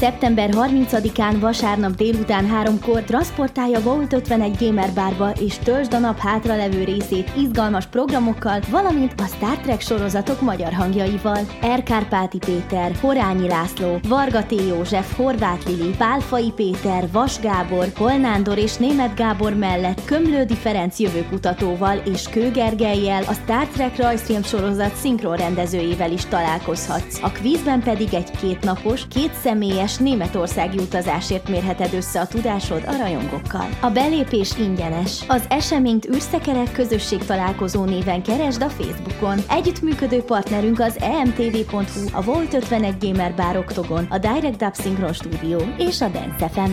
szeptember 30-án vasárnap délután 3-kor transportálja Volt 51 Gamer Barba és töltsd a nap hátralevő részét izgalmas programokkal, valamint a Star Trek sorozatok magyar hangjaival. Erkárpáti Péter, Horányi László, Varga T. József, Horváth Lili, Pálfai Péter, Vas Gábor, Holnándor és Német Gábor mellett Kömlődi Ferenc jövőkutatóval és Kőgergelyel a Star Trek rajzfilm sorozat szinkron rendezőjével is találkozhatsz. A kvízben pedig egy kétnapos, két személyes németországi utazásért mérheted össze a tudásod a rajongókkal. A belépés ingyenes. Az eseményt űrszekerek közösség találkozó néven keresd a Facebookon. Együttműködő partnerünk az emtv.hu, a Volt 51 Gamer Bar Octogon, a Direct Dub Synchron Studio és a Dance FM.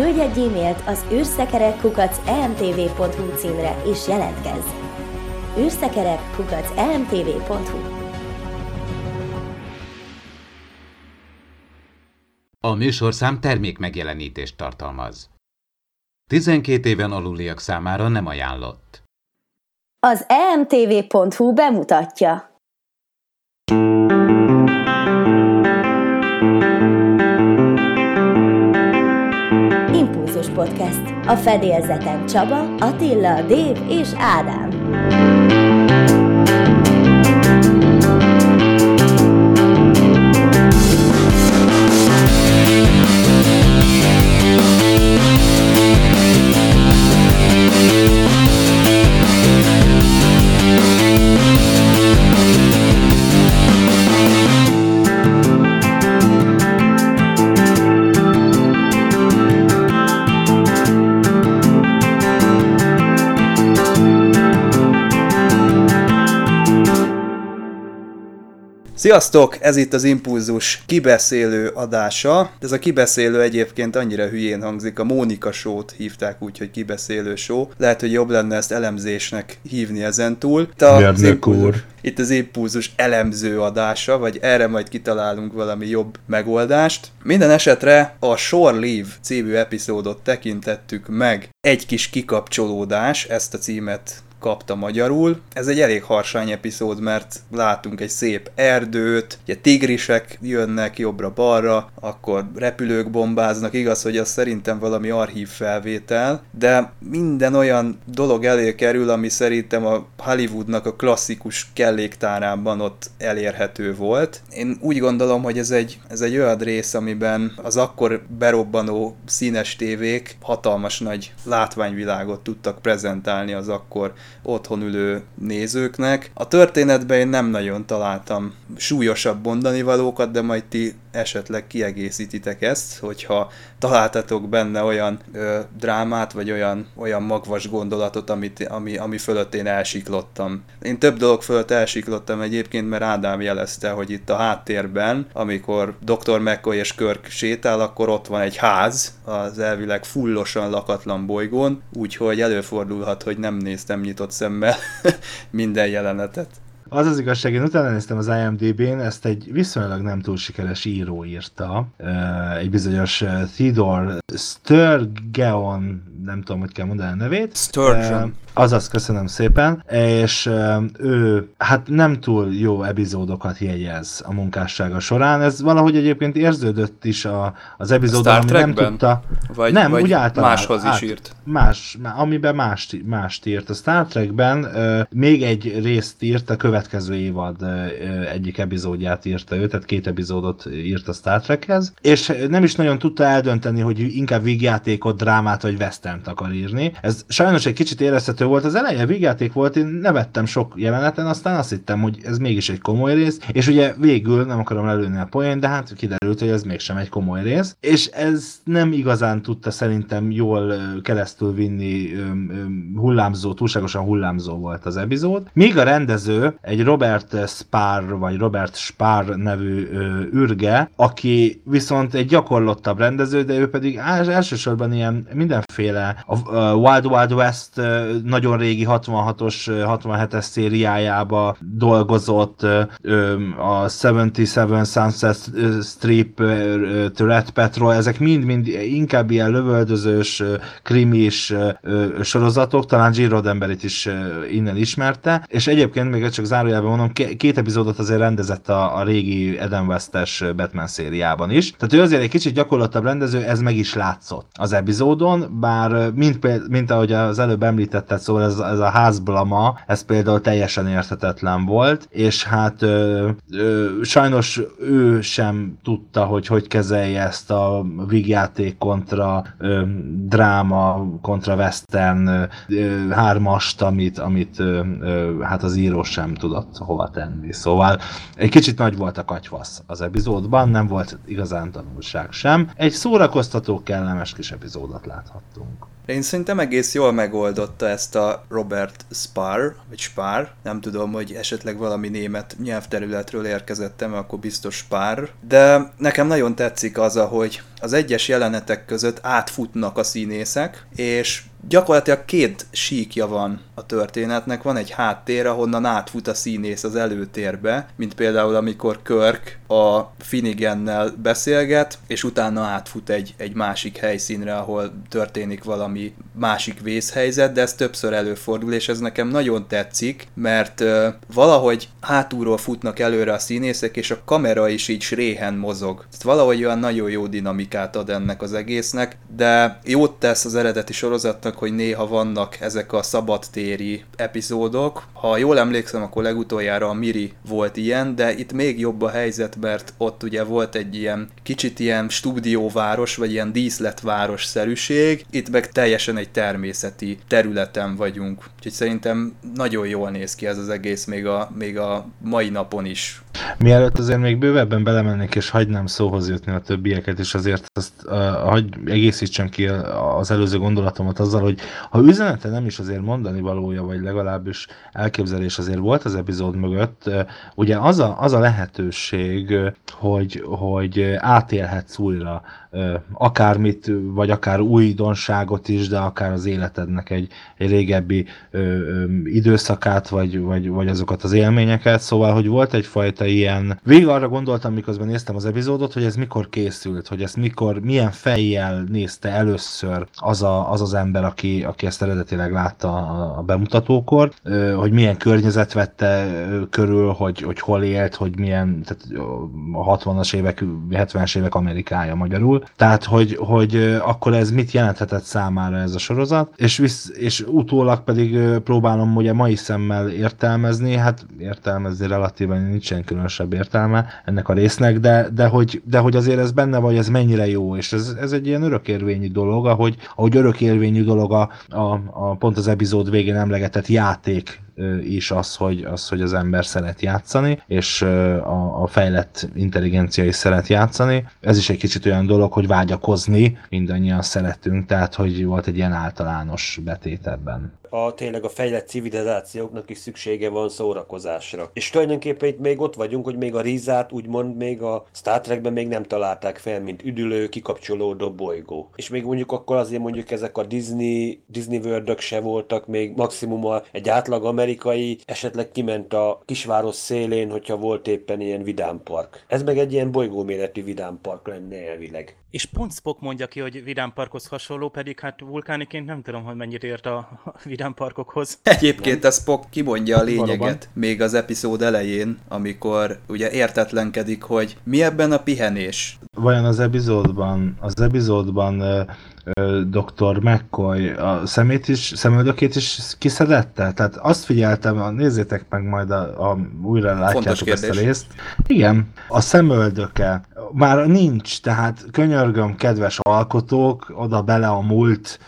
Küldj egy e-mailt az űrszekerekkukac emtv.hu címre és jelentkezz! űrszekerekkukac emtv.hu A műsorszám termék megjelenítést tartalmaz. 12 éven aluliak számára nem ajánlott. Az emtv.hu bemutatja. Impulzus Podcast. A fedélzeten Csaba, Attila, Dév és Ádám. Sziasztok! Ez itt az Impulzus kibeszélő adása. Ez a kibeszélő egyébként annyira hülyén hangzik, a Mónika Show-t hívták úgy, hogy kibeszélő show. Lehet, hogy jobb lenne ezt elemzésnek hívni ezentúl. Itt az, impulzus, itt az Impulzus elemző adása, vagy erre majd kitalálunk valami jobb megoldást. Minden esetre a Shore Leave című epizódot tekintettük meg. Egy kis kikapcsolódás, ezt a címet kapta magyarul. Ez egy elég harsány epizód, mert látunk egy szép erdőt, ugye tigrisek jönnek jobbra-balra, akkor repülők bombáznak, igaz, hogy az szerintem valami archív felvétel, de minden olyan dolog elé kerül, ami szerintem a Hollywoodnak a klasszikus kelléktárában ott elérhető volt. Én úgy gondolom, hogy ez egy, ez egy olyan rész, amiben az akkor berobbanó színes tévék hatalmas nagy látványvilágot tudtak prezentálni az akkor otthon ülő nézőknek. A történetben én nem nagyon találtam súlyosabb mondani valókat, de majd ti esetleg kiegészítitek ezt, hogyha találtatok benne olyan ö, drámát, vagy olyan, olyan magvas gondolatot, amit, ami, ami fölött én elsiklottam. Én több dolog fölött elsiklottam egyébként, mert Ádám jelezte, hogy itt a háttérben, amikor Dr. McCoy és Körk sétál, akkor ott van egy ház, az elvileg fullosan lakatlan bolygón, úgyhogy előfordulhat, hogy nem néztem nyitott szemmel minden jelenetet. Az az igazság, én utána néztem az IMDb-n, ezt egy viszonylag nem túl sikeres író írta, egy bizonyos Theodore Sturgeon, nem tudom, hogy kell mondani a nevét. Sturgeon. Azaz, köszönöm szépen, és ő hát nem túl jó epizódokat jegyez a munkássága során, ez valahogy egyébként érződött is a, az epizódon, ami nem tudta... Vagy, nem, vagy úgy általán, máshoz át, is írt. Más, amiben mást, mást írt. A Star Trekben uh, még egy részt írt, a következő évad uh, egyik epizódját írta ő, tehát két epizódot írt a Star Trekhez, és nem is nagyon tudta eldönteni, hogy inkább vígjátékot, drámát vagy western akar írni. Ez sajnos egy kicsit érezhető volt, az eleje végjáték volt, én nevettem sok jeleneten, aztán azt hittem, hogy ez mégis egy komoly rész, és ugye végül nem akarom lelőni a poén, de hát kiderült, hogy ez mégsem egy komoly rész, és ez nem igazán tudta szerintem jól keresztül vinni hullámzó, túlságosan hullámzó volt az epizód. Míg a rendező egy Robert Spar, vagy Robert Spar nevű ürge, aki viszont egy gyakorlottabb rendező, de ő pedig elsősorban ilyen mindenféle a Wild Wild West nagyon régi 66-os, 67-es szériájába dolgozott, a 77 Sunset Strip, Red Patrol, ezek mind-mind inkább ilyen lövöldözős, krimis sorozatok, talán Gene Roddenberry-t is innen ismerte, és egyébként még csak zárójelben mondom, két epizódot azért rendezett a, a régi Eden West-es Batman szériában is. Tehát ő azért egy kicsit gyakorlatabb rendező, ez meg is látszott az epizódon, bár mint, mint ahogy az előbb említetted, szóval ez, ez a házblama, ez például teljesen érthetetlen volt, és hát ö, ö, sajnos ő sem tudta, hogy hogy kezelje ezt a vígjáték kontra ö, dráma, kontra western ö, hármast, amit, amit ö, ö, hát az író sem tudott hova tenni. Szóval egy kicsit nagy volt a katyvasz az epizódban, nem volt igazán tanulság sem. Egy szórakoztató, kellemes kis epizódot láthattunk. Én szerintem egész jól megoldotta ezt a Robert Spar, vagy Spar, nem tudom, hogy esetleg valami német nyelvterületről érkezettem, akkor biztos Spar, de nekem nagyon tetszik az, hogy az egyes jelenetek között átfutnak a színészek, és gyakorlatilag két síkja van a történetnek. Van egy háttér, ahonnan átfut a színész az előtérbe, mint például amikor Körk a Finnigennel beszélget, és utána átfut egy, egy másik helyszínre, ahol történik valami másik vészhelyzet, de ez többször előfordul, és ez nekem nagyon tetszik, mert uh, valahogy hátulról futnak előre a színészek, és a kamera is így sréhen mozog. Ez valahogy olyan nagyon jó dinamikát ad ennek az egésznek, de jót tesz az eredeti sorozatnak, sorozatnak, hogy néha vannak ezek a szabadtéri epizódok. Ha jól emlékszem, akkor legutoljára a Miri volt ilyen, de itt még jobb a helyzet, mert ott ugye volt egy ilyen kicsit ilyen stúdióváros, vagy ilyen díszletváros szerűség, itt meg teljesen egy természeti területen vagyunk. Úgyhogy szerintem nagyon jól néz ki ez az egész még a, még a mai napon is. Mielőtt azért még bővebben belemennék, és hagynám szóhoz jutni a többieket, és azért azt uh, hagy egészítsem ki az előző gondolatomat azzal, hogy ha üzenete nem is azért mondani valója, vagy legalábbis elképzelés azért volt az epizód mögött, uh, ugye az a, az a lehetőség, hogy, hogy átélhetsz újra akármit, vagy akár újdonságot is, de akár az életednek egy, egy régebbi ö, ö, időszakát, vagy, vagy, vagy azokat az élményeket, szóval, hogy volt egyfajta ilyen... Végig arra gondoltam, miközben néztem az epizódot, hogy ez mikor készült, hogy ezt mikor, milyen fejjel nézte először az a, az, az ember, aki, aki ezt eredetileg látta a, a bemutatókor, ö, hogy milyen környezet vette körül, hogy, hogy hol élt, hogy milyen, tehát a 60-as évek, 70-es évek Amerikája magyarul, tehát hogy, hogy akkor ez mit jelenthetett számára ez a sorozat, és, visz, és utólag pedig próbálom ugye mai szemmel értelmezni, hát értelmezni relatíven nincsen különösebb értelme ennek a résznek, de, de, hogy, de hogy azért ez benne vagy, ez mennyire jó, és ez, ez egy ilyen örökérvényű dolog, ahogy, ahogy örökérvényű dolog a, a, a pont az epizód végén emlegetett játék is az, hogy, az, hogy az ember szeret játszani, és a, a fejlett intelligencia is szeret játszani. Ez is egy kicsit olyan dolog, hogy vágyakozni mindannyian szeretünk, tehát hogy volt egy ilyen általános betét ebben a tényleg a fejlett civilizációknak is szüksége van szórakozásra. És tulajdonképpen itt még ott vagyunk, hogy még a Rizát úgymond még a Star Trekben még nem találták fel, mint üdülő, kikapcsolódó bolygó. És még mondjuk akkor azért mondjuk ezek a Disney, Disney world se voltak, még maximum egy átlag amerikai esetleg kiment a kisváros szélén, hogyha volt éppen ilyen vidámpark. Ez meg egy ilyen bolygóméretű vidámpark lenne elvileg. És pont Spock mondja ki, hogy vidámparkhoz hasonló, pedig hát vulkániként nem tudom, hogy mennyit ért a vidámparkokhoz. Egyébként a Spock kimondja a lényeget Valóban. még az epizód elején, amikor ugye értetlenkedik, hogy mi ebben a pihenés. Vajon az epizódban, az epizódban dr. McCoy a szemét is, szemöldökét is kiszedette? Tehát azt figyeltem, nézzétek meg majd a, a újra látjátok ezt a részt. Igen, a szemöldöke már nincs, tehát könyörgöm, kedves alkotók, oda bele a múlt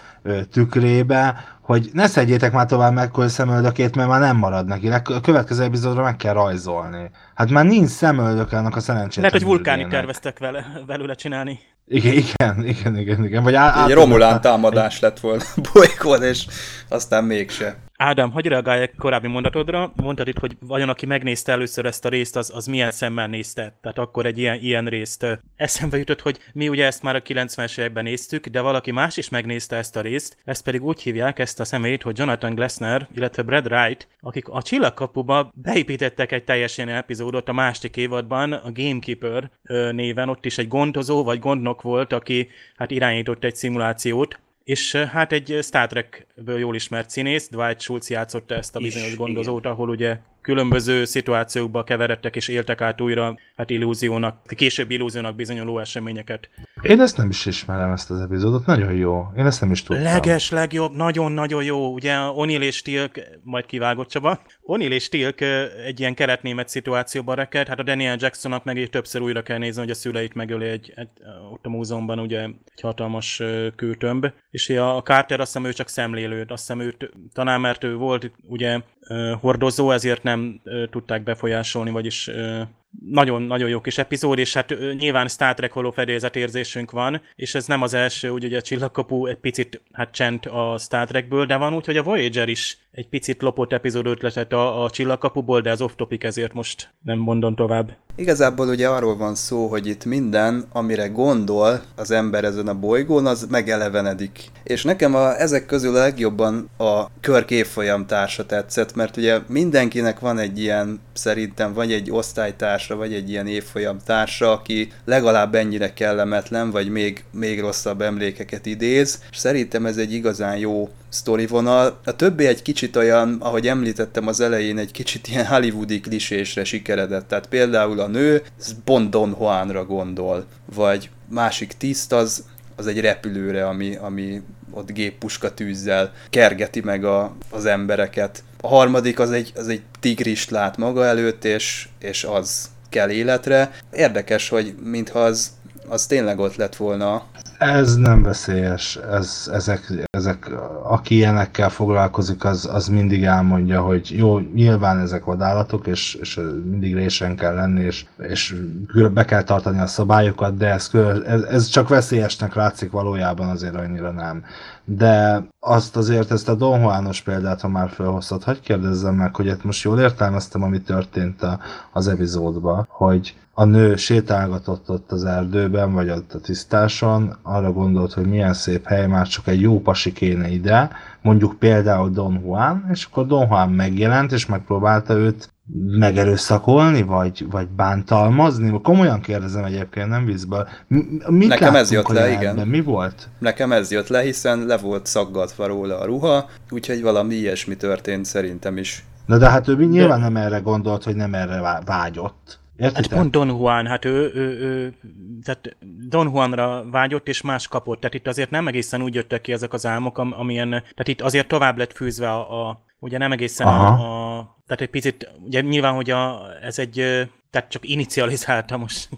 tükrébe, hogy ne szedjétek már tovább McCoy szemöldökét, mert már nem marad neki. A következő epizódra meg kell rajzolni. Hát már nincs szemöldök annak a szerencsétlen Lehet, hogy vulkáni terveztek vele, velőle csinálni. Igen, igen, igen, igen, igen. Vagy á, egy romulán támadás lett volna bolykon, és aztán mégse. Ádám, hagyj reagálják korábbi mondatodra. Mondtad itt, hogy vajon aki megnézte először ezt a részt, az, az milyen szemmel nézte. Tehát akkor egy ilyen, ilyen részt eszembe jutott, hogy mi ugye ezt már a 90-es években néztük, de valaki más is megnézte ezt a részt. Ezt pedig úgy hívják ezt a személyt, hogy Jonathan Glessner, illetve Brad Wright, akik a Csillagkapuba beépítettek egy teljes ilyen epizódot a másik évadban, a Gamekeeper néven, ott is egy gondozó vagy gondnok volt, aki hát irányított egy szimulációt, és hát egy Star Trek-ből jól ismert színész, Dwight Schultz játszotta ezt a bizonyos is, gondozót, igen. ahol ugye különböző szituációkba keveredtek és éltek át újra hát illúziónak, később illúziónak bizonyuló eseményeket. Én ezt nem is ismerem, ezt az epizódot, nagyon jó. Én ezt nem is tudtam. Leges, legjobb, nagyon-nagyon jó. Ugye Onil és Tilk, majd kivágott Csaba, Onil és Tilk egy ilyen keretnémet szituációban reked, hát a Daniel Jacksonnak meg többször újra kell nézni, hogy a szüleit megöli egy, egy, ott a múzeumban ugye egy hatalmas kőtömb, és a Carter azt hiszem ő csak szemlélőd, azt hiszem őt, talán mert ő volt ugye hordozó, ezért nem tudták befolyásolni, vagyis nagyon-nagyon jó kis epizód, és hát nyilván Star Trek holofedélzet érzésünk van, és ez nem az első, úgy ugye a csillagkapu egy picit hát csend a Star Trekből, de van úgy, hogy a Voyager is egy picit lopott epizód ötletet a, a csillagkapuból, de az off-topic, ezért most nem mondom tovább. Igazából ugye arról van szó, hogy itt minden, amire gondol az ember ezen a bolygón, az megelevenedik. És nekem a, ezek közül a legjobban a Körk évfolyam társa tetszett, mert ugye mindenkinek van egy ilyen, szerintem vagy egy osztálytársa, vagy egy ilyen évfolyam társa, aki legalább ennyire kellemetlen, vagy még, még rosszabb emlékeket idéz, és szerintem ez egy igazán jó sztorivonal. A többi egy kicsit olyan, ahogy említettem az elején, egy kicsit ilyen hollywoodi klisésre sikeredett. Tehát például a nő Bond Don Juanra gondol, vagy másik tiszt az, az egy repülőre, ami, ami ott géppuska tűzzel kergeti meg a, az embereket. A harmadik az egy, az egy tigrist lát maga előtt, és, és az kell életre. Érdekes, hogy mintha az, az tényleg ott lett volna ez nem veszélyes. Ez, ezek, ezek, aki ilyenekkel foglalkozik, az, az mindig elmondja, hogy jó, nyilván ezek vadállatok, és, és mindig résen kell lenni, és, és be kell tartani a szabályokat, de ez, ez, csak veszélyesnek látszik valójában azért annyira nem. De azt azért, ezt a Don Juanos példát, ha már felhoztad, hagyd kérdezzem meg, hogy ezt most jól értelmeztem, ami történt a, az epizódban, hogy a nő sétálgatott ott az erdőben, vagy ott a tisztáson, arra gondolt, hogy milyen szép hely, már csak egy jó pasi kéne ide, mondjuk például Don Juan, és akkor Don Juan megjelent, és megpróbálta őt megerőszakolni, vagy, vagy bántalmazni? Komolyan kérdezem egyébként, nem vízből. Mit Nekem ez jött le, igen. Mi volt? Nekem ez jött le, hiszen le volt szaggatva róla a ruha, úgyhogy valami ilyesmi történt szerintem is. Na de hát ő nyilván de... nem erre gondolt, hogy nem erre vágyott. Értitek? Hát pont Don Juan, hát ő, ő, ő, tehát Don Juanra vágyott és más kapott, tehát itt azért nem egészen úgy jöttek ki ezek az álmok, amilyen, tehát itt azért tovább lett fűzve a, a ugye nem egészen a, a, tehát egy picit, ugye nyilván, hogy a, ez egy tehát csak inicializálta most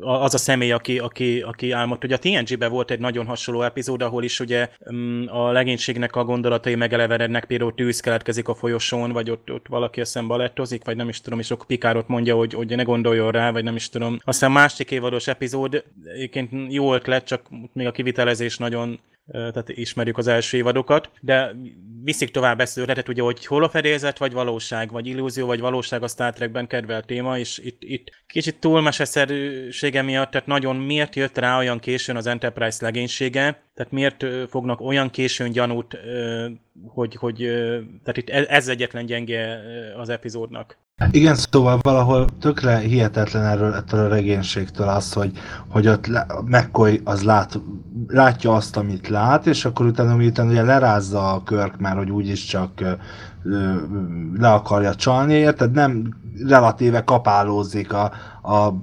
az a személy, aki, aki, aki álmodt. Ugye a TNG-ben volt egy nagyon hasonló epizód, ahol is ugye mm, a legénységnek a gondolatai megeleverednek, például tűz keletkezik a folyosón, vagy ott, ott valaki eszem balettozik, vagy nem is tudom, és akkor Pikárot mondja, hogy, hogy ne gondoljon rá, vagy nem is tudom. Aztán másik évados epizód, egyébként jó ötlet, csak még a kivitelezés nagyon tehát ismerjük az első évadokat, de viszik tovább ezt ötletet, ugye, hogy hol a fedélzet, vagy valóság, vagy illúzió, vagy valóság a Star Trekben kedvelt téma, és itt, itt kicsit túlmeseszerűsége miatt, tehát nagyon miért jött rá olyan későn az Enterprise legénysége, tehát miért fognak olyan későn gyanút, hogy, hogy tehát itt ez egyetlen gyenge az epizódnak. Igen, szóval valahol tökre hihetetlen erről ettől a regénységtől az, hogy, hogy ott McCoy az lát, látja azt, amit lát, és akkor utána miután ugye lerázza a körk már, hogy úgyis csak ö, le akarja csalni, érted? Nem relatíve kapálózik a, a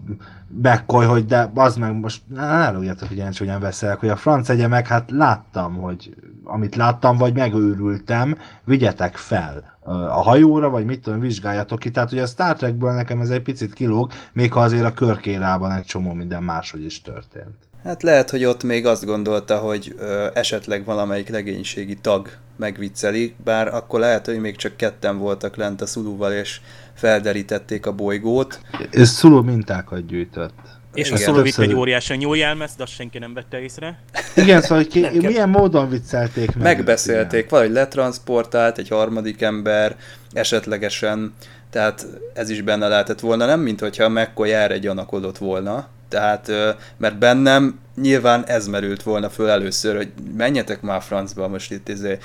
McCoy, hogy de az meg most, ne elújjátok, hogy én hogyan beszélek, hogy a franc egye meg, hát láttam, hogy amit láttam, vagy megőrültem, vigyetek fel a hajóra, vagy mit tudom, vizsgáljatok ki. Tehát ugye a Star Trekből nekem ez egy picit kilóg, még ha azért a körkérában egy csomó minden máshogy is történt. Hát lehet, hogy ott még azt gondolta, hogy ö, esetleg valamelyik legénységi tag megvicceli, bár akkor lehet, hogy még csak ketten voltak lent a szulúval, és felderítették a bolygót. És szuló mintákat gyűjtött. És Igen. a szóló vitt egy óriási nyúljelmezt, de azt senki nem vette észre. Igen, szóval hogy ki, Nem kell. milyen módon viccelték meg? Megbeszélték, valahogy letransportált egy harmadik ember, esetlegesen, tehát ez is benne lehetett volna, nem mint hogyha McCoy erre gyanakodott volna, tehát, mert bennem nyilván ez merült volna föl először, hogy menjetek már francba, most itt izé,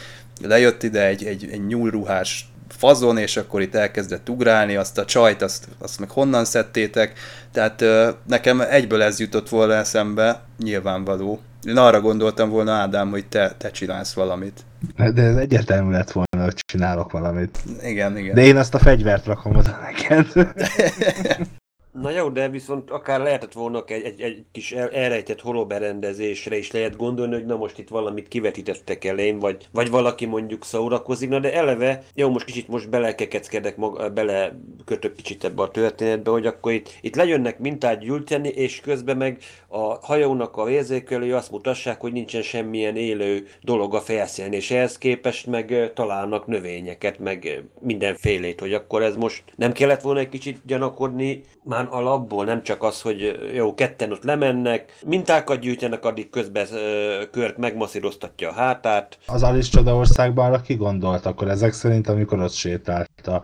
lejött ide egy, egy, egy nyúlruhás fazon, és akkor itt elkezdett ugrálni, azt a csajt, azt, azt meg honnan szedtétek, tehát nekem egyből ez jutott volna eszembe, nyilvánvaló. Én arra gondoltam volna, Ádám, hogy te, te csinálsz valamit. De ez egyértelmű lett volna, hogy csinálok valamit. Igen, igen. De én azt a fegyvert rakom oda neked. Na jó, de viszont akár lehetett volna egy, egy, egy kis el, elrejtett holoberendezésre is lehet gondolni, hogy na most itt valamit kivetítettek elén, vagy, vagy valaki mondjuk szórakozik, na de eleve, jó, most kicsit most belekekeckedek, maga, bele kötök kicsit ebbe a történetbe, hogy akkor itt, itt lejönnek mintát gyűjteni, és közben meg a hajónak a érzékelői azt mutassák, hogy nincsen semmilyen élő dolog a felszínen, és ehhez képest meg találnak növényeket, meg mindenfélét, hogy akkor ez most nem kellett volna egy kicsit gyanakodni már alapból, nem csak az, hogy jó, ketten ott lemennek, mintákat gyűjtenek, addig közben ö, Kört megmasszíroztatja a hátát, Az Alice Csodaországban arra ki gondolt, akkor ezek szerint, amikor ott sétált a,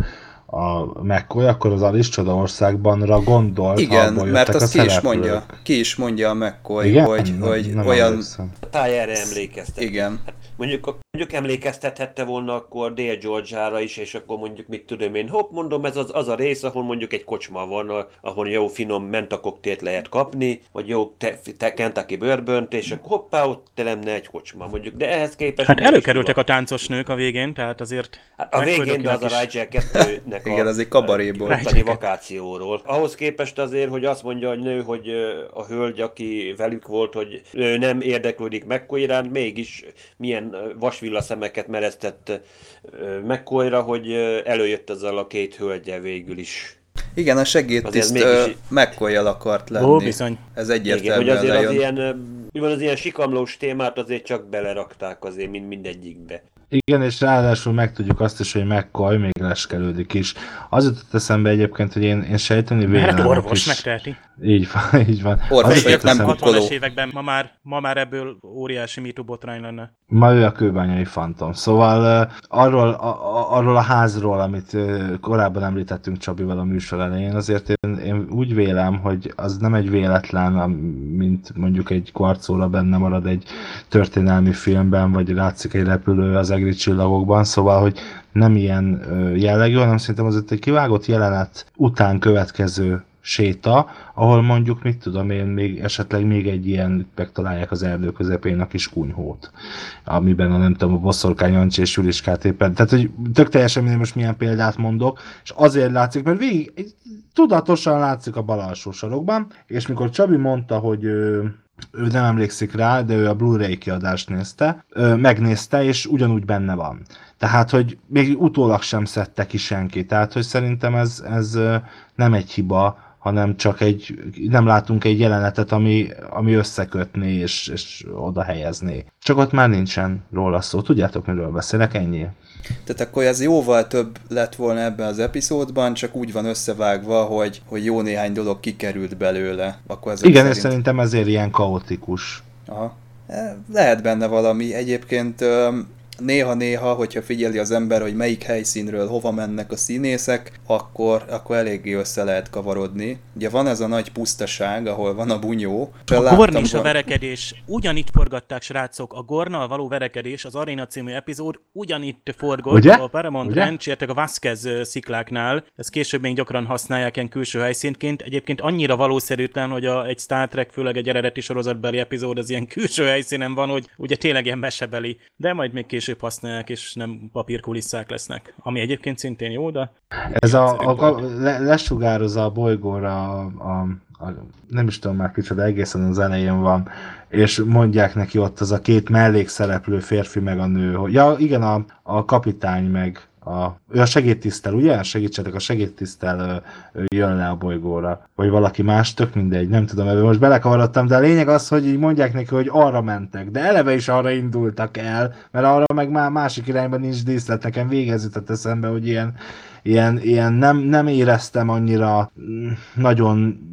a McCoy, akkor az Alice Csodaországbanra gondolt Igen, mert azt ki is, mondja, ki is mondja a McCoy, Igen? hogy, nem, hogy nem olyan... Emlékszem. Tájára emlékeztet. Igen. Hát mondjuk, mondjuk emlékeztethette volna akkor Dél Georgia-ra is, és akkor mondjuk mit tudom én, hopp, mondom, ez az, az a rész, ahol mondjuk egy kocsma van, ahol jó finom mentakoktélt lehet kapni, vagy jó te, te Kentucky bőrbönt, és akkor hoppá, ott te lenne egy kocsma, mondjuk, de ehhez képest... Hát előkerültek a táncos nők a végén, tehát azért... Hát a végén, de az a Rigel 2 jöttek Igen, a, az egy kabaréból. A vakációról. Ahhoz képest azért, hogy azt mondja a nő, hogy a hölgy, aki velük volt, hogy ő nem érdeklődik McCoy iránt, mégis milyen vasvilla szemeket mereztett McCoyra, hogy előjött ezzel a két hölgyel végül is. Igen, a segédtiszt mégis... megkoljal akart lenni. Ó, bizony. Ez egyértelműen Igen, hogy azért az ilyen, van, az ilyen sikamlós témát azért csak belerakták azért mind, mindegyikbe. Igen, és ráadásul megtudjuk azt is, hogy McCoy még leskelődik is. Az jutott eszembe egyébként, hogy én, én sejteni Mert vélem orvos is. megteheti. Így van, így van. Orvos vagyok, nem eszembe- kukkoló. 60-es években ma már, ma már ebből óriási MeToo botrány lenne. Ma ő a kőbányai fantom. Szóval uh, arról, a, a, arról a házról, amit uh, korábban említettünk Csabival a műsor elején, azért én, én úgy vélem, hogy az nem egy véletlen, mint mondjuk egy kvarcóra benne marad egy történelmi filmben, vagy látszik egy repülő az egri csillagokban, szóval, hogy nem ilyen jellegű, hanem szerintem az egy kivágott jelenet után következő séta, ahol mondjuk, mit tudom én, még esetleg még egy ilyen megtalálják az erdő közepén a kis kunyhót, amiben a nem tudom, a boszorkány Jancsi és Juliskát éppen, tehát hogy tök teljesen mindegy, most milyen példát mondok, és azért látszik, mert végig tudatosan látszik a bal alsó sarokban, és mikor Csabi mondta, hogy ő, nem emlékszik rá, de ő a Blu-ray kiadást nézte, ö, megnézte, és ugyanúgy benne van. Tehát, hogy még utólag sem szedte ki senki. Tehát, hogy szerintem ez, ez nem egy hiba, hanem csak egy, nem látunk egy jelenetet, ami, ami összekötné és, és oda helyezné. Csak ott már nincsen róla szó. Tudjátok, miről beszélek? Ennyi. Tehát akkor ez jóval több lett volna ebben az epizódban, csak úgy van összevágva, hogy, hogy jó néhány dolog kikerült belőle. Akkor ezek Igen, és szerint... szerintem ezért ilyen kaotikus. Aha. E, Lehet benne valami. Egyébként néha-néha, hogyha figyeli az ember, hogy melyik helyszínről hova mennek a színészek, akkor, akkor eléggé össze lehet kavarodni. Ugye van ez a nagy pusztaság, ahol van a bunyó. A Gorn és a verekedés, ugyanitt forgatták, srácok, a Gornal való verekedés, az Arena című epizód ugyanitt forgott Ugye? a Paramount Ugye? Ranch, értek a Vasquez szikláknál, ezt később még gyakran használják ilyen külső helyszínként, egyébként annyira valószerűtlen, hogy a, egy Star Trek, főleg egy eredeti sorozatbeli epizód az ilyen külső helyszínen van, hogy ugye tényleg ilyen mesebeli, de majd még később használják, és nem papírkulisszák lesznek, ami egyébként szintén jó, de Ez a, a, a le, lesugározza a bolygóra a, a, a, nem is tudom már kicsoda, egészen az elején van, és mondják neki ott az a két mellékszereplő férfi meg a nő, hogy ja igen, a, a kapitány meg a, ő a segédtisztel, ugye? Segítsetek, a segédtisztel jön le a bolygóra. Vagy valaki más, tök mindegy, nem tudom, ebben most belekavarodtam, de a lényeg az, hogy így mondják neki, hogy arra mentek, de eleve is arra indultak el, mert arra meg már másik irányban nincs díszlet, nekem végezített eszembe, hogy ilyen ilyen, ilyen nem, nem éreztem annyira mm, nagyon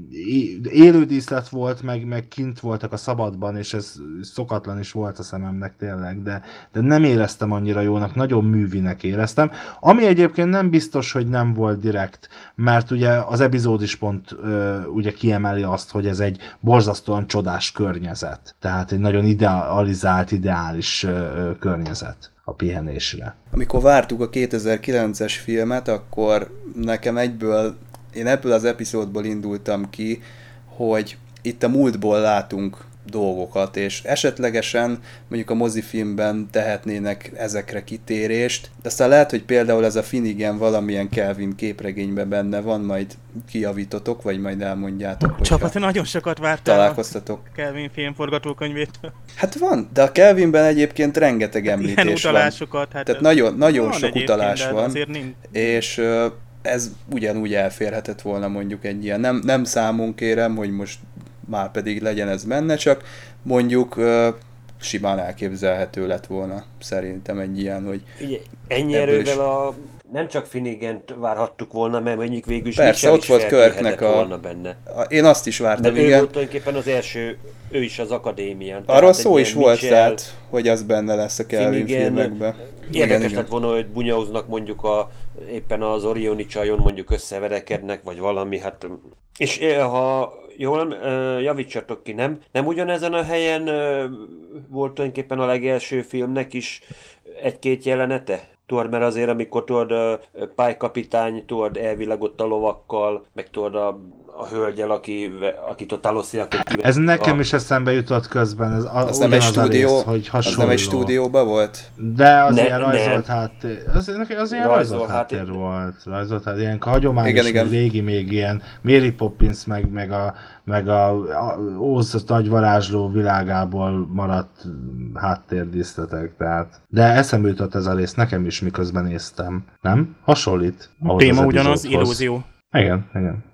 élő díszlet volt, meg, meg kint voltak a szabadban, és ez szokatlan is volt a szememnek tényleg, de, de nem éreztem annyira jónak, nagyon művinek éreztem. Ami egyébként nem biztos, hogy nem volt direkt, mert ugye az epizód is pont ö, ugye kiemeli azt, hogy ez egy borzasztóan csodás környezet. Tehát egy nagyon idealizált, ideális ö, környezet a pihenésre. Amikor vártuk a 2009-es filmet, akkor nekem egyből, én ebből az epizódból indultam ki, hogy itt a múltból látunk dolgokat, és esetlegesen mondjuk a mozifilmben tehetnének ezekre kitérést, de aztán lehet, hogy például ez a Finnegan valamilyen Kelvin képregényben benne van, majd kijavítotok, vagy majd elmondjátok. Csapat, nagyon sokat vártál találkoztatok. a Kelvin film forgatókönyvét. Hát van, de a Kelvinben egyébként rengeteg említés Ilyen utalásokat, van. Hát Tehát nagyon, nagyon sok utalás van, nincs. és ez ugyanúgy elférhetett volna mondjuk egy ilyen, nem, nem számunk kérem, hogy most már pedig legyen ez benne, csak mondjuk simán elképzelhető lett volna szerintem egy ilyen, hogy... Ugye, ennyi erővel is... a nem csak finnegan várhattuk volna, mert mondjuk végül is Persze, ott volt Körknek a... volna benne. A... Én azt is vártam, De igen. ő volt tulajdonképpen az első, ő is az akadémián. Arról szó is volt, Mitchell, tehát, hogy az benne lesz a Kelvin Finnegan, filmekben. Érdekes lett volna, hogy bunyauznak mondjuk a, éppen az Orioni csajon mondjuk összeverekednek, vagy valami, hát... És ha jól javítsatok ki, nem? Nem ugyanezen a helyen volt tulajdonképpen a legelső filmnek is egy-két jelenete? Tudod, mert azért, amikor tudod, pálykapitány, tudod, elvilagott a lovakkal, meg tudod, a a hölgyel, aki, akit ott Alossziakot Ez nekem a... is eszembe jutott közben, ez az nem egy stúdió, rész, hogy hasonló. Az nem egy stúdióban volt? De az ne, ilyen rajzolt ne. háttér, az, az ilyen rajzolt, rajzolt háttér, háttér volt, rajzolt háttér, ilyen hagyományos, igen, igen. régi még ilyen Mary Poppins, meg, meg a, meg a, a Óz nagy varázsló világából maradt háttérdíszletek, tehát. De eszembe jutott ez a rész nekem is, miközben néztem. Nem? Hasonlít. A téma ugyanaz, illúzió. Igen, igen.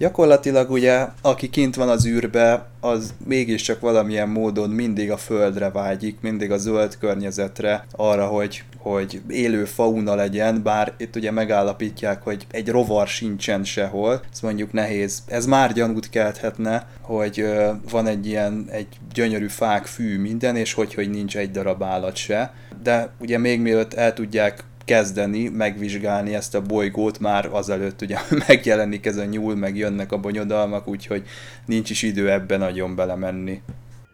Gyakorlatilag ugye, aki kint van az űrbe, az mégiscsak valamilyen módon mindig a földre vágyik, mindig a zöld környezetre, arra, hogy, hogy élő fauna legyen, bár itt ugye megállapítják, hogy egy rovar sincsen sehol, ez mondjuk nehéz. Ez már gyanút kelthetne, hogy ö, van egy ilyen, egy gyönyörű fák, fű, minden, és hogy, hogy nincs egy darab állat se. De ugye még mielőtt el tudják kezdeni, megvizsgálni ezt a bolygót már azelőtt ugye megjelenik ez a nyúl, meg jönnek a bonyodalmak, úgyhogy nincs is idő ebben nagyon belemenni.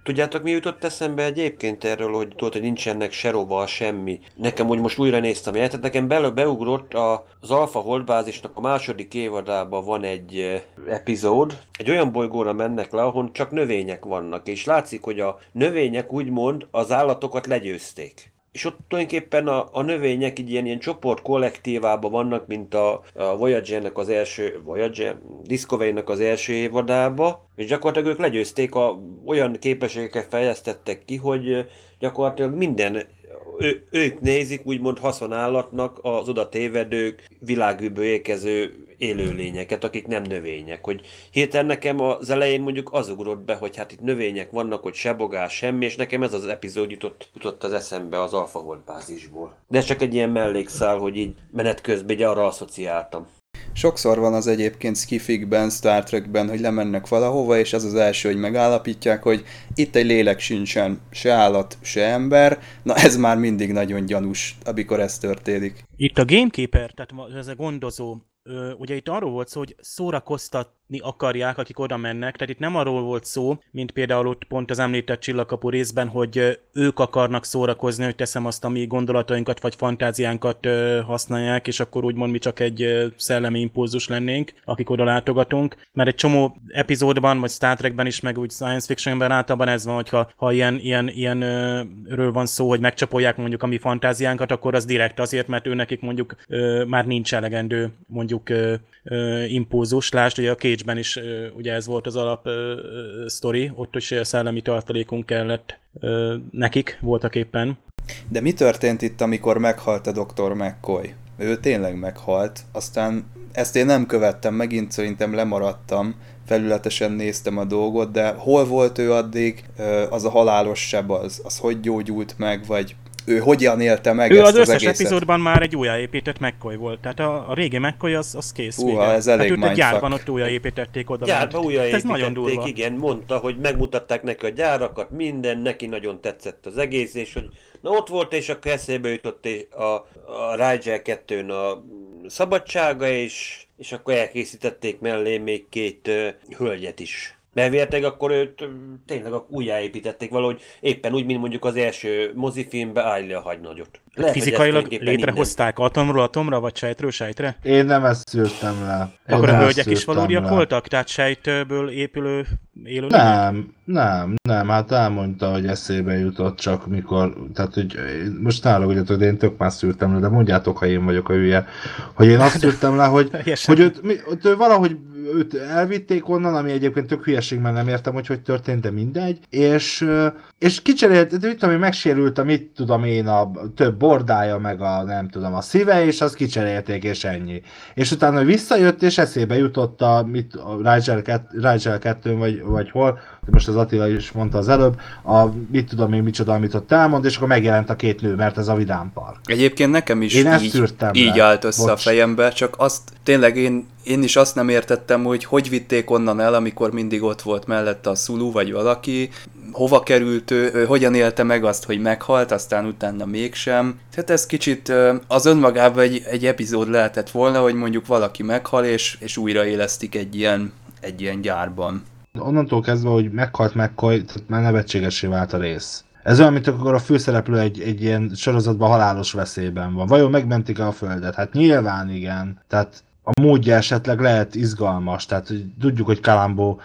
Tudjátok, mi jutott eszembe egyébként erről, hogy tudod, hogy nincsenek se rova, semmi. Nekem, hogy most újra néztem el, tehát nekem belő beugrott az Alpha Holdbázisnak a második évadában van egy eh, epizód, egy olyan bolygóra mennek le, ahol csak növények vannak, és látszik, hogy a növények úgymond az állatokat legyőzték és ott tulajdonképpen a, a növények így ilyen, ilyen csoport kollektívában vannak, mint a, a Voyager-nek az első, Voyager, Discovery-nek az első évadába, és gyakorlatilag ők legyőzték, a, olyan képességeket fejlesztettek ki, hogy gyakorlatilag minden ő, ők nézik úgymond haszonállatnak az oda tévedők, világűből érkező élőlényeket, akik nem növények. Hogy hirtelen nekem az elején mondjuk az ugrott be, hogy hát itt növények vannak, hogy se bogás, semmi, és nekem ez az epizód jutott, jutott az eszembe az Alpha World bázisból. De ez csak egy ilyen mellékszál, hogy így menet közben arra asszociáltam. Sokszor van az egyébként skifikben, Star Trekben, hogy lemennek valahova, és az az első, hogy megállapítják, hogy itt egy lélek sincsen, se állat, se ember. Na ez már mindig nagyon gyanús, amikor ez történik. Itt a Gamekeeper, tehát ez a gondozó, ugye itt arról volt szó, hogy szórakoztat akarják, akik oda mennek. Tehát itt nem arról volt szó, mint például ott pont az említett csillagkapu részben, hogy ők akarnak szórakozni, hogy teszem azt, ami gondolatainkat vagy fantáziánkat használják, és akkor úgymond mi csak egy szellemi impulzus lennénk, akik oda látogatunk. Mert egy csomó epizódban, vagy Star Trekben is, meg úgy science fictionben általában ez van, hogyha ha ilyen, ilyen, ilyen ről van szó, hogy megcsapolják mondjuk a mi fantáziánkat, akkor az direkt azért, mert ő nekik mondjuk már nincs elegendő mondjuk impulzus. Lásd, hogy a két Cage-ben is ugye ez volt az alap sztori, ott is szellemi tartalékunk kellett nekik voltak éppen. De mi történt itt, amikor meghalt a Dr. McCoy? ő tényleg meghalt. Aztán ezt én nem követtem, megint szerintem lemaradtam, felületesen néztem a dolgot, de hol volt ő addig, az a halálos seb, az, az hogy gyógyult meg, vagy ő hogyan élte meg ő ezt az, az összes egészet. epizódban már egy újjáépített McCoy volt. Tehát a, a régi McCoy az, az kész. Húha, vége. ez elég hát őt egy mindfuck. gyárban ott újjáépítették oda. Gyárba bent. újra Ez nagyon durva. igen, mondta, hogy megmutatták neki a gyárakat, minden, neki nagyon tetszett az egész, és hogy na ott volt, és akkor eszébe jutott és a, a Rigel 2 a szabadsága, és, és akkor elkészítették mellé még két uh, hölgyet is. Mert akkor őt tényleg újjáépítették valahogy éppen úgy, mint mondjuk az első mozifilmbe állja a hagynagyot. Lehet, hogy Fizikailag létrehozták atomról atomra, vagy sejtről sejtre? Én nem ezt szűrtem le. Én Akkor a hölgyek is valódiak le. voltak? Tehát sejtből épülő élő Nem, nem, nem, hát elmondta, hogy eszébe jutott csak mikor, tehát hogy most ne haragudjatok, de én tök más szűrtem le, de mondjátok, ha én vagyok a hülye, hogy én azt szűrtem le, hogy, hogy őt, mi, őt ő valahogy őt elvitték onnan, ami egyébként tök hülyeség, mert nem értem, hogy hogy történt, de mindegy, és, és kicserélt, mit tudom én, megsérült a mit tudom én, a több bordája, meg a nem tudom, a szíve, és azt kicserélték, és ennyi. És utána visszajött, és eszébe jutott a, mit, a Rigel, 2, Rigel 2 vagy, vagy hol, most az Attila is mondta az előbb, a mit tudom én micsoda, amit ott elmond, és akkor megjelent a két nő, mert ez a Vidám Park. Egyébként nekem is Én ezt így, így állt össze a Bocs. fejembe, csak azt tényleg én, én is azt nem értettem, hogy hogy vitték onnan el, amikor mindig ott volt mellette a Szulu vagy valaki, hova került ő, ő hogyan élte meg azt, hogy meghalt, aztán utána mégsem. Tehát ez kicsit az önmagában egy, egy epizód lehetett volna, hogy mondjuk valaki meghal, és, és újraélesztik egy ilyen, egy ilyen gyárban. Onnantól kezdve, hogy meghalt McCoy, tehát már nevetségesé vált a rész. Ez olyan, mint akkor a főszereplő egy, egy ilyen sorozatban halálos veszélyben van. Vajon megmentik-e a Földet? Hát nyilván igen. Tehát a módja esetleg lehet izgalmas, tehát hogy tudjuk, hogy Kalambó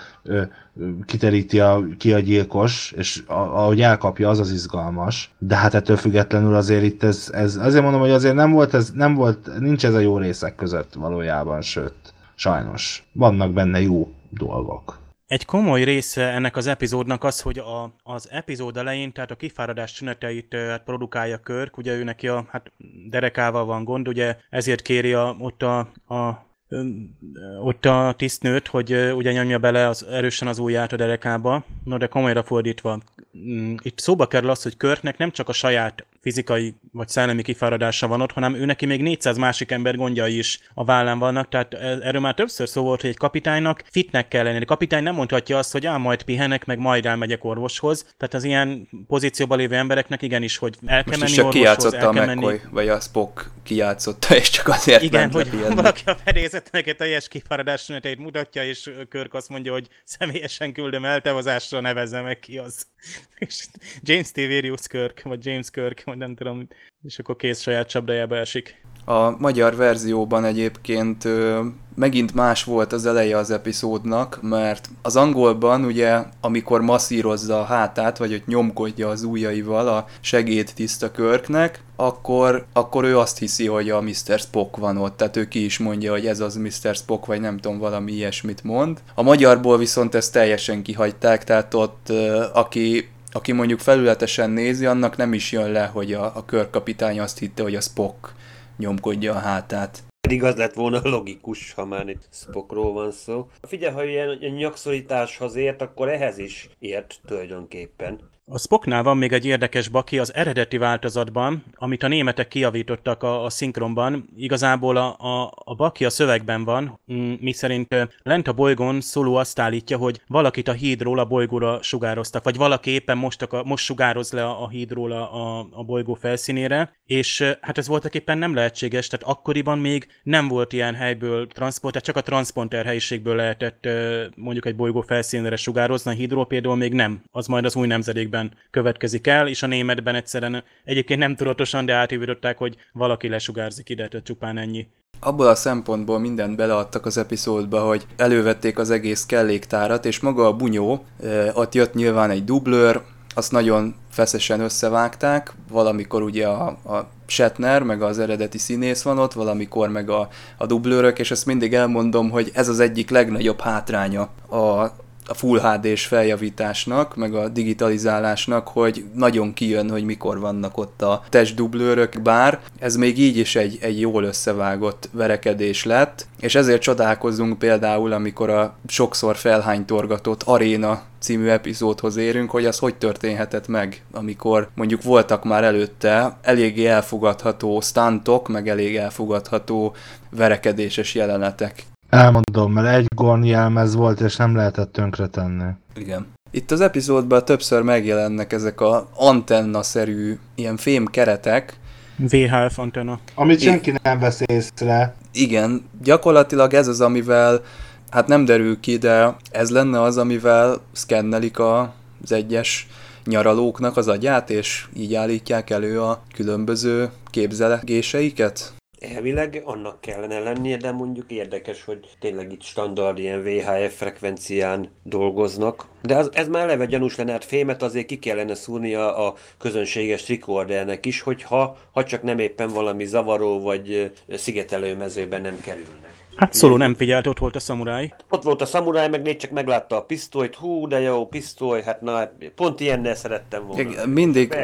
kiteríti a, ki a gyilkos, és a, ahogy elkapja, az az izgalmas. De hát ettől függetlenül azért itt ez, ez azért mondom, hogy azért nem volt, ez, nem volt, nincs ez a jó részek között valójában, sőt, sajnos. Vannak benne jó dolgok. Egy komoly része ennek az epizódnak az, hogy a, az epizód elején, tehát a kifáradás tüneteit hát produkálja Körk, ugye ő neki a hát derekával van gond, ugye ezért kéri a, ott a, a ott a tisztnőt, hogy ugye nyomja bele az, erősen az ujját a derekába, no de komolyra fordítva. mm, Itt szóba kerül az, hogy Körknek nem csak a saját fizikai vagy szellemi kifáradása van ott, hanem ő neki még 400 másik ember gondjai is a vállán vannak, tehát e- erről már többször szó volt, hogy egy kapitánynak fitnek kell lenni. A kapitány nem mondhatja azt, hogy á, majd pihenek, meg majd elmegyek orvoshoz. Tehát az ilyen pozícióban lévő embereknek igenis, hogy el kell menni orvoshoz, kijátszotta el a kell menni. McCoy, vagy a Spock kijátszotta, és csak azért Igen, hogy pihenni. valaki a fedélzetnek egy teljes kifáradás mutatja, és Körk azt mondja, hogy személyesen küldöm eltevazásra, nevezze meg ki az. És James Tiberius Kirk, vagy James Kirk, vagy nem tudom, és akkor kész saját csapdájába esik. A magyar verzióban egyébként ö, megint más volt az eleje az epizódnak, mert az angolban ugye, amikor masszírozza a hátát, vagy hogy nyomkodja az ujjaival a segéd tiszta körknek, akkor, akkor ő azt hiszi, hogy a Mr. Spock van ott, tehát ő ki is mondja, hogy ez az Mr. Spock, vagy nem tudom, valami ilyesmit mond. A magyarból viszont ezt teljesen kihagyták, tehát ott ö, aki aki mondjuk felületesen nézi, annak nem is jön le, hogy a, a körkapitány azt hitte, hogy a Spock nyomkodja a hátát. Pedig az lett volna logikus, ha már itt Spockról van szó. Figyelj, ha ilyen nyakszorításhoz ért, akkor ehhez is ért tulajdonképpen. A Spocknál van még egy érdekes baki az eredeti változatban, amit a németek kijavítottak a, a szinkronban. Igazából a, a, a baki a szövegben van, mi szerint ö, lent a bolygón Szoló azt állítja, hogy valakit a hídról a bolygóra sugároztak, vagy valaki éppen most, akar, most sugároz le a, a hídról a, a, a bolygó felszínére, és hát ez voltak éppen nem lehetséges, tehát akkoriban még nem volt ilyen helyből transport, tehát csak a transponder helyiségből lehetett mondjuk egy bolygó felszínére sugározni, a hídról például még nem. Az majd az új nemzedékben következik el, és a németben egyszerűen egyébként nem tudatosan, de átívították, hogy valaki lesugárzik ide, tehát csupán ennyi. Abból a szempontból mindent beleadtak az epizódba, hogy elővették az egész kelléktárat, és maga a bunyó, eh, ott jött nyilván egy dublőr, azt nagyon feszesen összevágták, valamikor ugye a, a Shatner, meg az eredeti színész van ott, valamikor meg a, a dublőrök, és ezt mindig elmondom, hogy ez az egyik legnagyobb hátránya a, a Full HD-s feljavításnak, meg a digitalizálásnak, hogy nagyon kijön, hogy mikor vannak ott a testdublőrök, bár ez még így is egy, egy jól összevágott verekedés lett, és ezért csodálkozunk például, amikor a sokszor felhánytorgatott Aréna című epizódhoz érünk, hogy az hogy történhetett meg, amikor mondjuk voltak már előtte eléggé elfogadható stuntok, meg elég elfogadható verekedéses jelenetek. Elmondom, mert egy gorn jelmez volt, és nem lehetett tönkretenni. Igen. Itt az epizódban többször megjelennek ezek a antenna-szerű ilyen fém keretek. VHF antenna. Amit senki nem vesz észre. Igen, gyakorlatilag ez az, amivel, hát nem derül ki, de ez lenne az, amivel szkennelik a, az egyes nyaralóknak az agyát, és így állítják elő a különböző képzelgéseiket? Elvileg annak kellene lennie, de mondjuk érdekes, hogy tényleg itt standard ilyen VHF frekvencián dolgoznak. De az, ez már eleve gyanús lenne, hát fémet azért ki kellene szúrnia a közönséges trikordernek is, hogyha ha csak nem éppen valami zavaró vagy szigetelő mezőben nem kerülnek. Hát szóló nem figyelt, ott volt a szamuráj. Ott volt a szamuráj, meg négy csak meglátta a pisztolyt, hú, de jó, pisztoly, hát na, pont ilyennel szerettem volna. Mindig,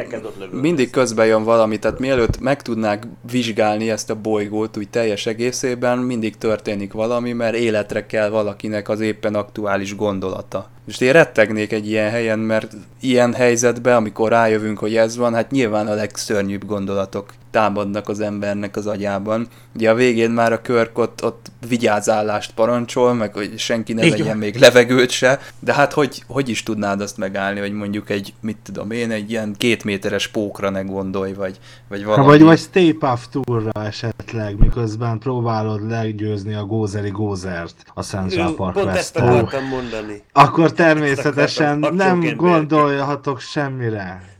mindig közben jön valami, tehát mielőtt meg tudnák vizsgálni ezt a bolygót úgy teljes egészében, mindig történik valami, mert életre kell valakinek az éppen aktuális gondolata. Most én rettegnék egy ilyen helyen, mert ilyen helyzetben, amikor rájövünk, hogy ez van, hát nyilván a legszörnyűbb gondolatok támadnak az embernek az agyában. Ugye a végén már a körk ott, ott vigyázállást parancsol, meg hogy senki ne legyen még levegőt se, de hát hogy, hogy is tudnád azt megállni, hogy mondjuk egy, mit tudom én, egy ilyen két méteres pókra ne gondolj, vagy, vagy valami. Vagy, vagy stay puff túlra esetleg, miközben próbálod legyőzni a gózeri gózert a Central Park Pont ezt akartam mondani. Akkor természetesen nem gondolhatok semmire.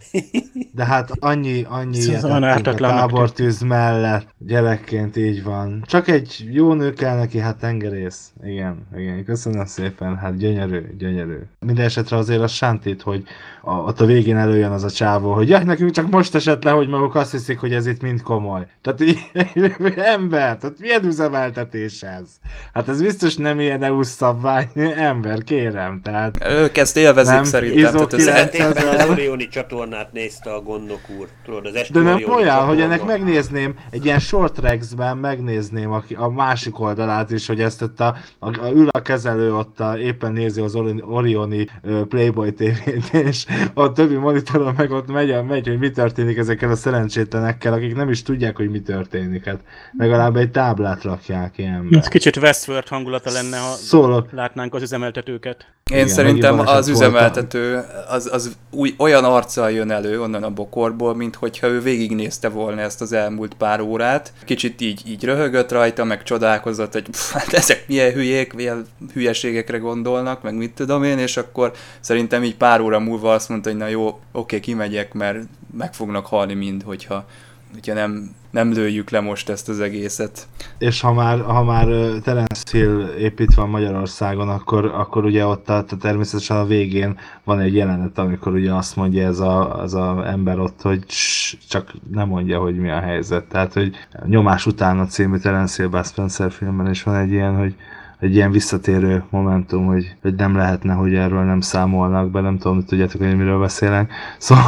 De hát annyi, annyi ilyet a tábortűz mellett, gyerekként így van. Csak egy jó nő kell neki, hát tengerész. Igen, igen, köszönöm szépen, hát gyönyörű, gyönyörű. Minden esetre azért a sántít, hogy a, ott a végén előjön az a csávó, hogy ja, nekünk csak most esett le, hogy maguk azt hiszik, hogy ez itt mind komoly. Tehát így, ember, tehát milyen üzemeltetés ez? Hát ez biztos nem ilyen EU szabvány, ember, kérem, tehát... Ők ezt élvezik nem, szerintem. Tehát ez az Orioni csatornát nézte a gondok úr, tudod, az De nem olyan, hogy ennek megnézném, egy ilyen short tracks-ben megnézném a, a másik oldalát is, hogy ezt ott a, a, a ül a kezelő ott a, éppen nézi az Orioni Playboy TV-t, és a többi monitoron meg ott megy, megy, hogy mi történik ezekkel a szerencsétlenekkel, akik nem is tudják, hogy mi történik. Hát legalább egy táblát rakják ilyen. Ez kicsit Westworld hangulata lenne, ha Szólok. látnánk az üzemeltetőket. Én Igen, szerintem az üzemeltető az, az új, olyan arccal jön elő onnan a bokorból, mint hogyha ő végignézte volna ezt az elmúlt pár órát. Kicsit így, így röhögött rajta, meg csodálkozott, hogy pff, hát ezek milyen hülyék, milyen hülyeségekre gondolnak, meg mit tudom én, és akkor szerintem így pár óra múlva azt mondta, hogy na jó, oké, kimegyek, mert meg fognak halni mind, hogyha, hogyha nem, nem lőjük le most ezt az egészet. És ha már, ha már Terence Hill építve Magyarországon, akkor, akkor ugye ott a, természetesen a végén van egy jelenet, amikor ugye azt mondja ez a, az a ember ott, hogy csak nem mondja, hogy mi a helyzet. Tehát, hogy Nyomás után a című Terence Hill Bud Spencer filmben is van egy ilyen, hogy egy ilyen visszatérő momentum, hogy, hogy nem lehetne, hogy erről nem számolnak be, nem tudom, hogy tudjátok, hogy miről beszélek. Szóval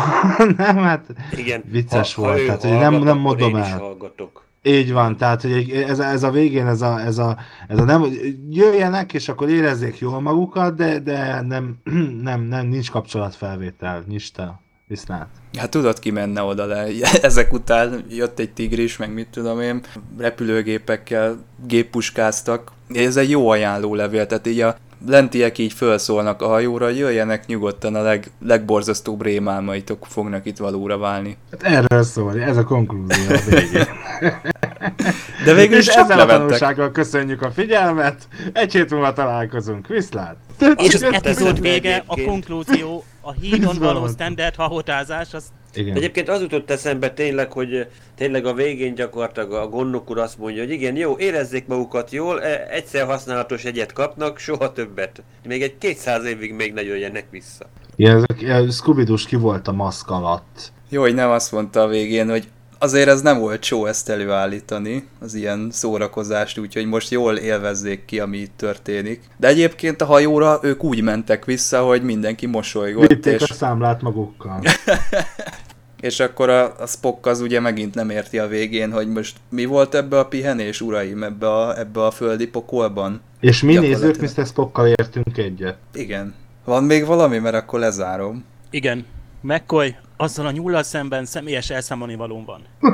nem, hát Igen, vicces ha, volt, ha tehát hogy nem, nem mondom el. Hallgatok. Így van, tehát hogy ez, ez a végén, ez a, ez a, ez a nem, jöjjenek, és akkor érezzék jól magukat, de, de nem, nem, nem, nincs kapcsolatfelvétel, nyista, viszlát. Hát tudod, ki menne oda le. Ezek után jött egy tigris, meg mit tudom én, repülőgépekkel géppuskáztak. Ez egy jó ajánló levél, tehát így a lentiek így felszólnak a hajóra, jöjjenek nyugodtan, a leg, legborzasztóbb rémálmaitok fognak itt valóra válni. Hát erről szól, ez a konklúzió a végén. De végül is ezzel a tanulsággal köszönjük a figyelmet, egy hét múlva találkozunk, viszlát! És az epizód vége, a konklúzió, a hídon való standard hahotázás, az igen. Egyébként az jutott eszembe tényleg, hogy tényleg a végén gyakorlatilag a gondok úr azt mondja, hogy igen, jó, érezzék magukat jól, e, egyszer használatos egyet kapnak, soha többet. Még egy 200 évig még ne jöjjenek vissza. Igen, ezek, scooby ki volt a maszk alatt. Jó, hogy nem azt mondta a végén, hogy azért ez nem volt show ezt előállítani, az ilyen szórakozást, úgyhogy most jól élvezzék ki, ami itt történik. De egyébként a hajóra ők úgy mentek vissza, hogy mindenki mosolygott. Vitték és... a számlát magukkal. és akkor a, a Spock az ugye megint nem érti a végén, hogy most mi volt ebbe a pihenés, uraim, ebbe a, ebbe a földi pokolban. És mi nézők Mr. Spockkal értünk egyet. Igen. Van még valami, mert akkor lezárom. Igen. McCoy, azzal a nyullal szemben személyes elszámolni valón van.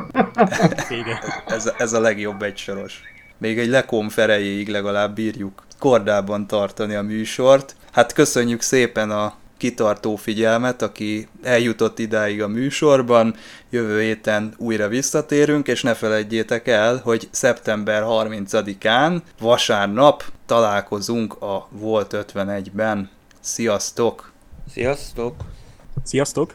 ez, ez a legjobb egysoros. Még egy lekom ferejéig legalább bírjuk kordában tartani a műsort. Hát köszönjük szépen a kitartó figyelmet, aki eljutott idáig a műsorban. Jövő héten újra visszatérünk, és ne felejtjétek el, hogy szeptember 30-án, vasárnap találkozunk a Volt 51-ben. Sziasztok! Sziasztok! Sziasztok!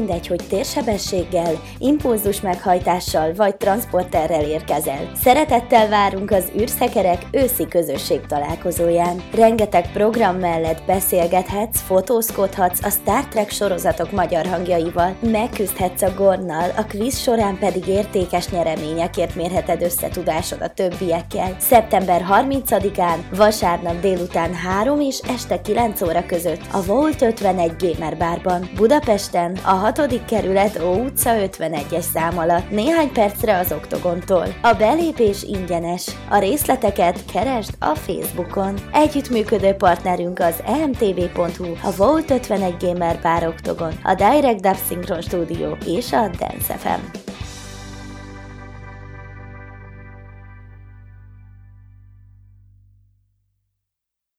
Mindegy, hogy térsebességgel, impulzus meghajtással vagy transporterrel érkezel. Szeretettel várunk az űrszekerek őszi közösség találkozóján. Rengeteg program mellett beszélgethetsz, fotózkodhatsz a Star Trek sorozatok magyar hangjaival, megküzdhetsz a Gornnal, a quiz során pedig értékes nyereményekért mérheted összetudásod a többiekkel. Szeptember 30-án, vasárnap délután 3 és este 9 óra között a Volt 51 Gamer Barban, Budapesten, a 6. kerület Ó utca 51-es szám alatt, néhány percre az oktogontól. A belépés ingyenes. A részleteket keresd a Facebookon. Együttműködő partnerünk az emtv.hu, a Volt 51 Gamer Bar Oktogon, a Direct Dub Synchron Studio és a Dance FM.